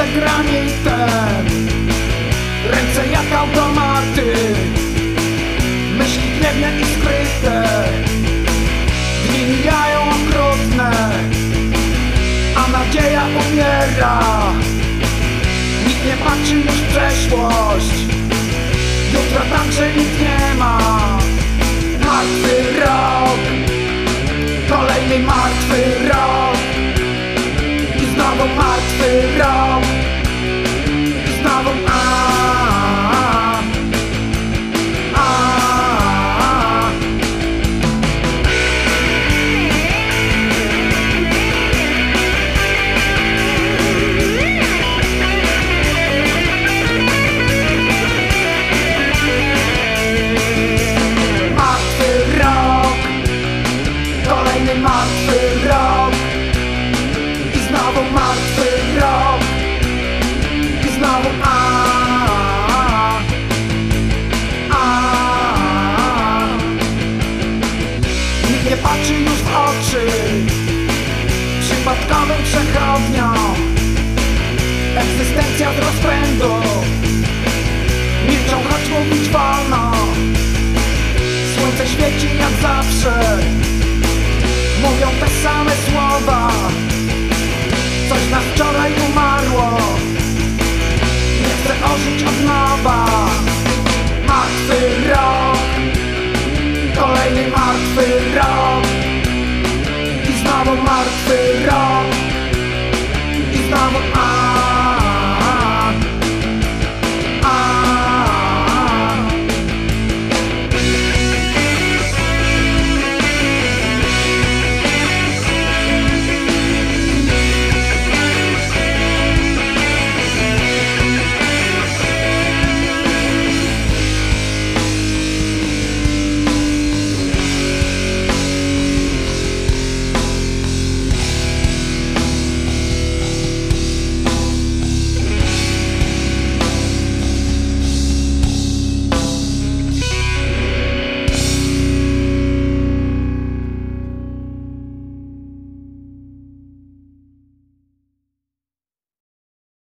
Instagramie i ten Ręce jak automaty. Myśli chlebne i skryte. Dni mijają okrutne A nadzieja umiera. Nikt nie patrzy już w przeszłość. Jutra także nikt nie ma. Martwy Absencja z rozpędu. Milczą, choć mówić wolno. Słońce świeci jak zawsze. Mówią te same słowa. Coś nas wczoraj umarło.